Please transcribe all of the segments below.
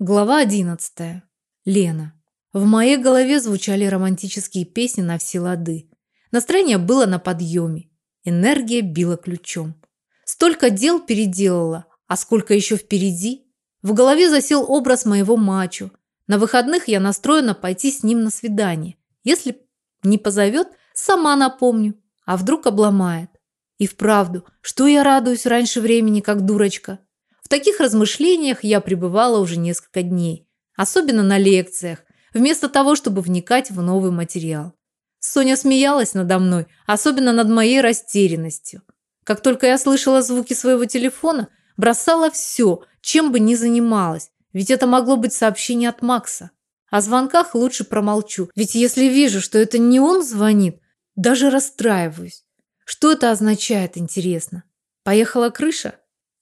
Глава 11. Лена. В моей голове звучали романтические песни на все лады. Настроение было на подъеме. Энергия била ключом. Столько дел переделала, а сколько еще впереди. В голове засел образ моего мачо. На выходных я настроена пойти с ним на свидание. Если не позовет, сама напомню. А вдруг обломает. И вправду, что я радуюсь раньше времени, как дурочка. В таких размышлениях я пребывала уже несколько дней, особенно на лекциях, вместо того, чтобы вникать в новый материал. Соня смеялась надо мной, особенно над моей растерянностью. Как только я слышала звуки своего телефона, бросала все, чем бы ни занималась, ведь это могло быть сообщение от Макса. О звонках лучше промолчу, ведь если вижу, что это не он звонит, даже расстраиваюсь. Что это означает, интересно? Поехала крыша?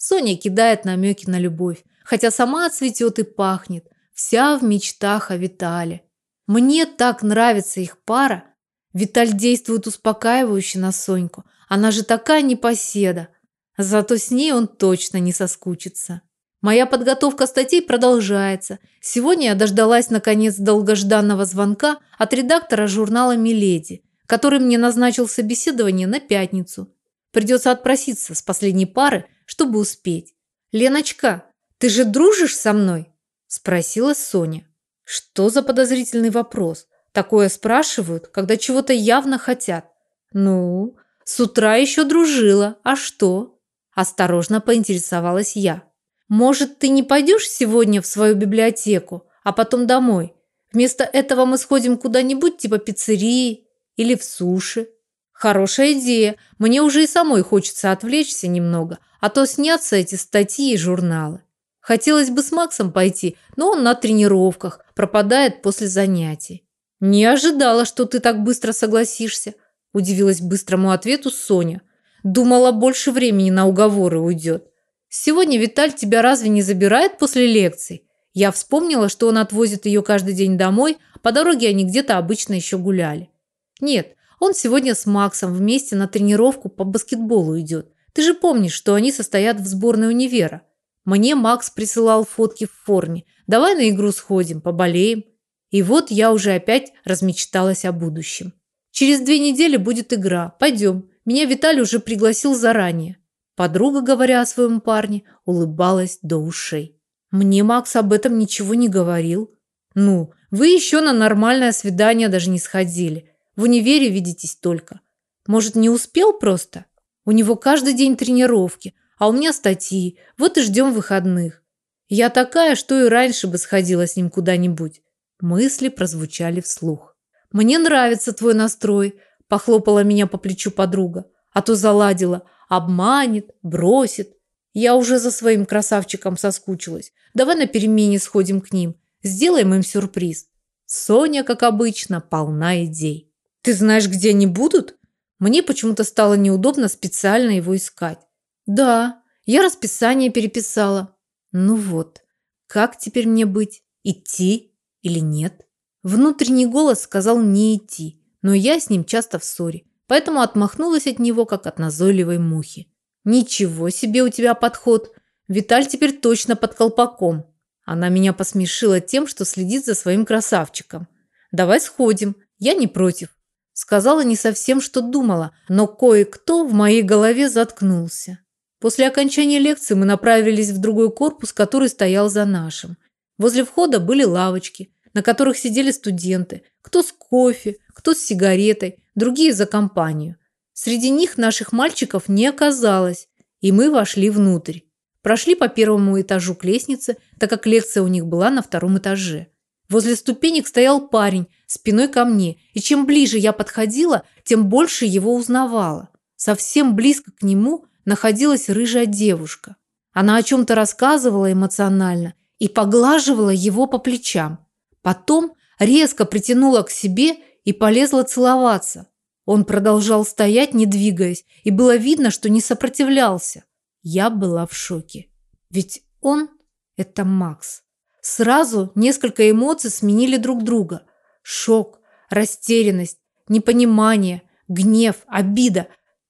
Соня кидает намеки на любовь, хотя сама цветет и пахнет, вся в мечтах о Витале. Мне так нравится их пара. Виталь действует успокаивающе на Соньку. Она же такая непоседа. Зато с ней он точно не соскучится. Моя подготовка статей продолжается. Сегодня я дождалась наконец долгожданного звонка от редактора журнала «Миледи», который мне назначил собеседование на пятницу. Придется отпроситься с последней пары, чтобы успеть. «Леночка, ты же дружишь со мной?» – спросила Соня. Что за подозрительный вопрос? Такое спрашивают, когда чего-то явно хотят. Ну, с утра еще дружила, а что? Осторожно поинтересовалась я. Может, ты не пойдешь сегодня в свою библиотеку, а потом домой? Вместо этого мы сходим куда-нибудь типа пиццерии или в суши. Хорошая идея. Мне уже и самой хочется отвлечься немного, а то снятся эти статьи и журналы. Хотелось бы с Максом пойти, но он на тренировках, пропадает после занятий. Не ожидала, что ты так быстро согласишься, удивилась быстрому ответу Соня. Думала, больше времени на уговоры уйдет. Сегодня Виталь тебя разве не забирает после лекций? Я вспомнила, что он отвозит ее каждый день домой, по дороге они где-то обычно еще гуляли. Нет, он сегодня с Максом вместе на тренировку по баскетболу идет. Ты же помнишь, что они состоят в сборной универа. Мне Макс присылал фотки в форме. Давай на игру сходим, поболеем. И вот я уже опять размечталась о будущем. Через две недели будет игра. Пойдем. Меня Виталий уже пригласил заранее. Подруга, говоря о своем парне, улыбалась до ушей. Мне Макс об этом ничего не говорил. Ну, вы еще на нормальное свидание даже не сходили. В универе видитесь только. Может, не успел просто? У него каждый день тренировки, а у меня статьи. Вот и ждем выходных. Я такая, что и раньше бы сходила с ним куда-нибудь. Мысли прозвучали вслух. Мне нравится твой настрой, похлопала меня по плечу подруга. А то заладила, обманет, бросит. Я уже за своим красавчиком соскучилась. Давай на перемене сходим к ним. Сделаем им сюрприз. Соня, как обычно, полна идей. Ты знаешь, где они будут? Мне почему-то стало неудобно специально его искать. Да, я расписание переписала. Ну вот, как теперь мне быть? Идти или нет? Внутренний голос сказал не идти, но я с ним часто в ссоре, поэтому отмахнулась от него, как от назойливой мухи. Ничего себе у тебя подход. Виталь теперь точно под колпаком. Она меня посмешила тем, что следит за своим красавчиком. Давай сходим, я не против. Сказала не совсем, что думала, но кое-кто в моей голове заткнулся. После окончания лекции мы направились в другой корпус, который стоял за нашим. Возле входа были лавочки, на которых сидели студенты, кто с кофе, кто с сигаретой, другие за компанию. Среди них наших мальчиков не оказалось, и мы вошли внутрь. Прошли по первому этажу к лестнице, так как лекция у них была на втором этаже. Возле ступенек стоял парень, спиной ко мне, и чем ближе я подходила, тем больше его узнавала. Совсем близко к нему находилась рыжая девушка. Она о чем-то рассказывала эмоционально и поглаживала его по плечам. Потом резко притянула к себе и полезла целоваться. Он продолжал стоять, не двигаясь, и было видно, что не сопротивлялся. Я была в шоке. Ведь он – это Макс. Сразу несколько эмоций сменили друг друга. Шок, растерянность, непонимание, гнев, обида.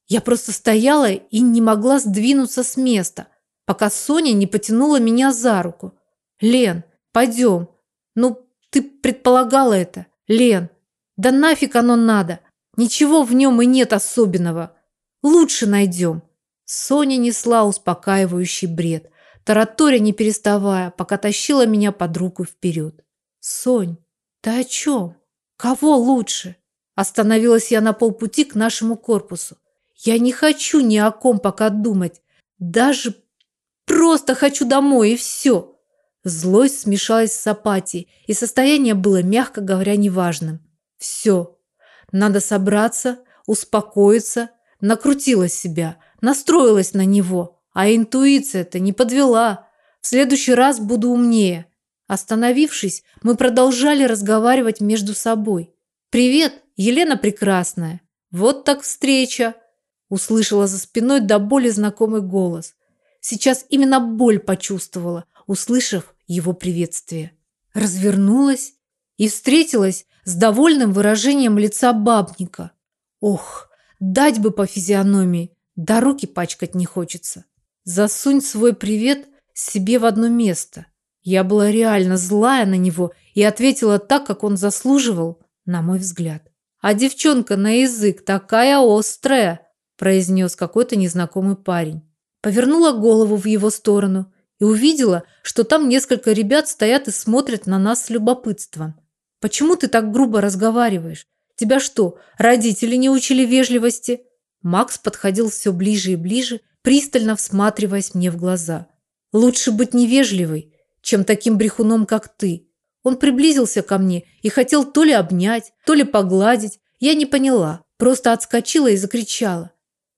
Я просто стояла и не могла сдвинуться с места, пока Соня не потянула меня за руку. «Лен, Пойдем. Ну, ты предполагала это, Лен. Да нафиг оно надо. Ничего в нем и нет особенного. Лучше найдем. Соня несла успокаивающий бред, тараторя не переставая, пока тащила меня под руку вперед. «Сонь, ты о чем? Кого лучше?» Остановилась я на полпути к нашему корпусу. «Я не хочу ни о ком пока думать. Даже просто хочу домой, и все». Злость смешалась с апатией, и состояние было, мягко говоря, неважным. «Все. Надо собраться, успокоиться». Накрутила себя, настроилась на него, а интуиция-то не подвела. В следующий раз буду умнее. Остановившись, мы продолжали разговаривать между собой. «Привет, Елена Прекрасная! Вот так встреча!» Услышала за спиной до боли знакомый голос. Сейчас именно боль почувствовала, услышав его приветствие. Развернулась и встретилась с довольным выражением лица бабника. Ох, дать бы по физиономии, да руки пачкать не хочется. Засунь свой привет себе в одно место – я была реально злая на него и ответила так, как он заслуживал, на мой взгляд. «А девчонка на язык такая острая!» произнес какой-то незнакомый парень. Повернула голову в его сторону и увидела, что там несколько ребят стоят и смотрят на нас с любопытством. «Почему ты так грубо разговариваешь? Тебя что, родители не учили вежливости?» Макс подходил все ближе и ближе, пристально всматриваясь мне в глаза. «Лучше быть невежливой, чем таким брехуном, как ты. Он приблизился ко мне и хотел то ли обнять, то ли погладить. Я не поняла, просто отскочила и закричала.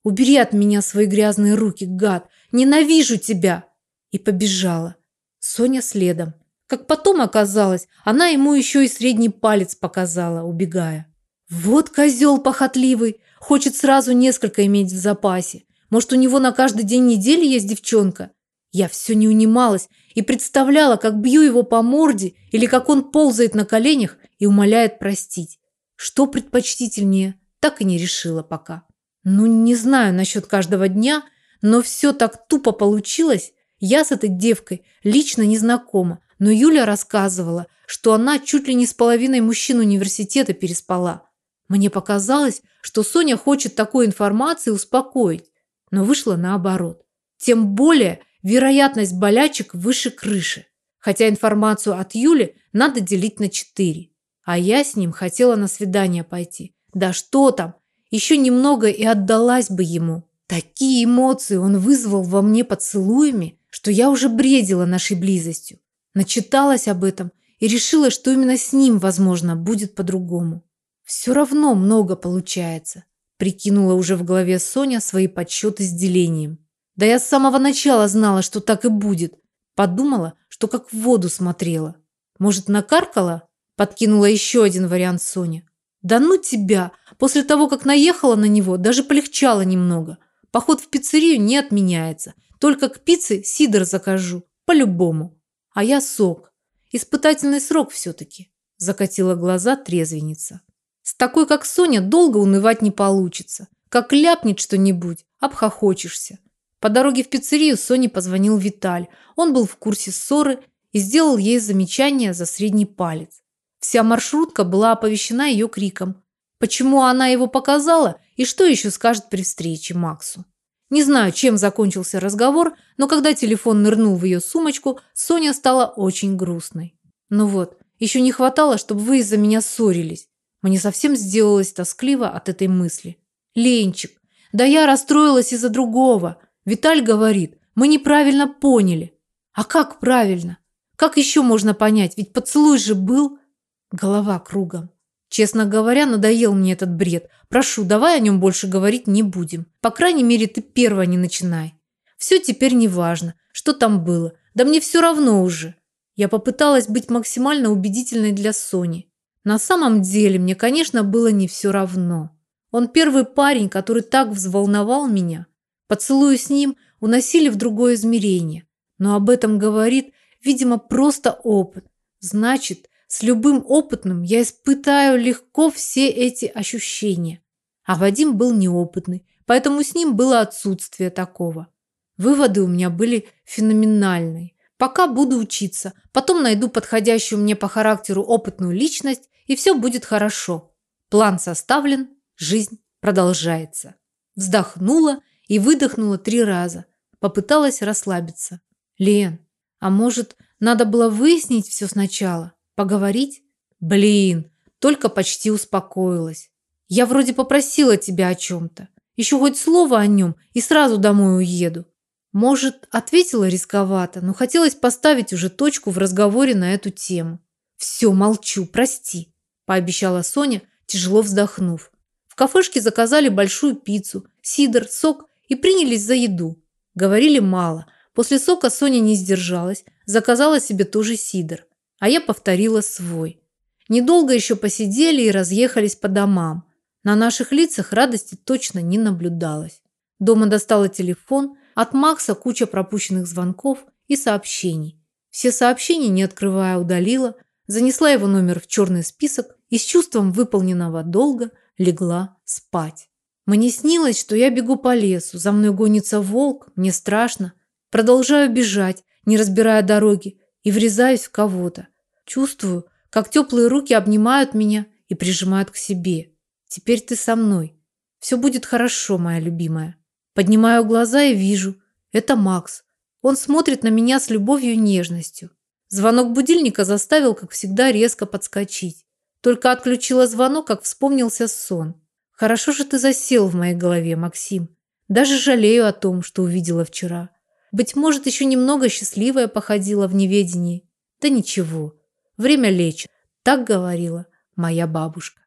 «Убери от меня свои грязные руки, гад! Ненавижу тебя!» И побежала. Соня следом. Как потом оказалось, она ему еще и средний палец показала, убегая. Вот козел похотливый, хочет сразу несколько иметь в запасе. Может, у него на каждый день недели есть девчонка? Я все не унималась и представляла, как бью его по морде или как он ползает на коленях и умоляет простить. Что предпочтительнее, так и не решила пока. Ну, не знаю насчет каждого дня, но все так тупо получилось. Я с этой девкой лично не знакома, но Юля рассказывала, что она чуть ли не с половиной мужчин университета переспала. Мне показалось, что Соня хочет такой информации успокоить, но вышло наоборот. Тем более Вероятность болячек выше крыши. Хотя информацию от Юли надо делить на четыре. А я с ним хотела на свидание пойти. Да что там, еще немного и отдалась бы ему. Такие эмоции он вызвал во мне поцелуями, что я уже бредила нашей близостью. Начиталась об этом и решила, что именно с ним, возможно, будет по-другому. Все равно много получается, прикинула уже в голове Соня свои подсчеты с делением. Да я с самого начала знала, что так и будет. Подумала, что как в воду смотрела. Может, накаркала? Подкинула еще один вариант Соня. Да ну тебя! После того, как наехала на него, даже полегчало немного. Поход в пиццерию не отменяется. Только к пицце сидр закажу. По-любому. А я сок. Испытательный срок все-таки. Закатила глаза трезвенница. С такой, как Соня, долго унывать не получится. Как ляпнет что-нибудь, обхохочешься. По дороге в пиццерию Соне позвонил Виталь. Он был в курсе ссоры и сделал ей замечание за средний палец. Вся маршрутка была оповещена ее криком. Почему она его показала и что еще скажет при встрече Максу? Не знаю, чем закончился разговор, но когда телефон нырнул в ее сумочку, Соня стала очень грустной. Ну вот, еще не хватало, чтобы вы из-за меня ссорились. Мне совсем сделалось тоскливо от этой мысли. Ленчик, да я расстроилась из-за другого. Виталь говорит, мы неправильно поняли. А как правильно? Как еще можно понять? Ведь поцелуй же был... Голова кругом. Честно говоря, надоел мне этот бред. Прошу, давай о нем больше говорить не будем. По крайней мере, ты первая не начинай. Все теперь не важно, что там было. Да мне все равно уже. Я попыталась быть максимально убедительной для Сони. На самом деле, мне, конечно, было не все равно. Он первый парень, который так взволновал меня, Поцелуи с ним уносили в другое измерение. Но об этом говорит, видимо, просто опыт. Значит, с любым опытным я испытаю легко все эти ощущения. А Вадим был неопытный, поэтому с ним было отсутствие такого. Выводы у меня были феноменальные. Пока буду учиться, потом найду подходящую мне по характеру опытную личность, и все будет хорошо. План составлен, жизнь продолжается. Вздохнула и выдохнула три раза. Попыталась расслабиться. Лен, а может, надо было выяснить все сначала? Поговорить? Блин, только почти успокоилась. Я вроде попросила тебя о чем-то. Еще хоть слово о нем, и сразу домой уеду. Может, ответила рисковато, но хотелось поставить уже точку в разговоре на эту тему. Все, молчу, прости, пообещала Соня, тяжело вздохнув. В кафешке заказали большую пиццу, сидр, сок и принялись за еду. Говорили мало. После сока Соня не сдержалась, заказала себе тоже сидр. А я повторила свой. Недолго еще посидели и разъехались по домам. На наших лицах радости точно не наблюдалось. Дома достала телефон, от Макса куча пропущенных звонков и сообщений. Все сообщения, не открывая, удалила, занесла его номер в черный список и с чувством выполненного долга легла спать. Мне снилось, что я бегу по лесу, за мной гонится волк, мне страшно. Продолжаю бежать, не разбирая дороги, и врезаюсь в кого-то. Чувствую, как теплые руки обнимают меня и прижимают к себе. Теперь ты со мной. Все будет хорошо, моя любимая. Поднимаю глаза и вижу. Это Макс. Он смотрит на меня с любовью и нежностью. Звонок будильника заставил, как всегда, резко подскочить. Только отключила звонок, как вспомнился сон. Хорошо же ты засел в моей голове, Максим. Даже жалею о том, что увидела вчера. Быть может, еще немного счастливая походила в неведении. Да ничего. Время лечит. Так говорила моя бабушка.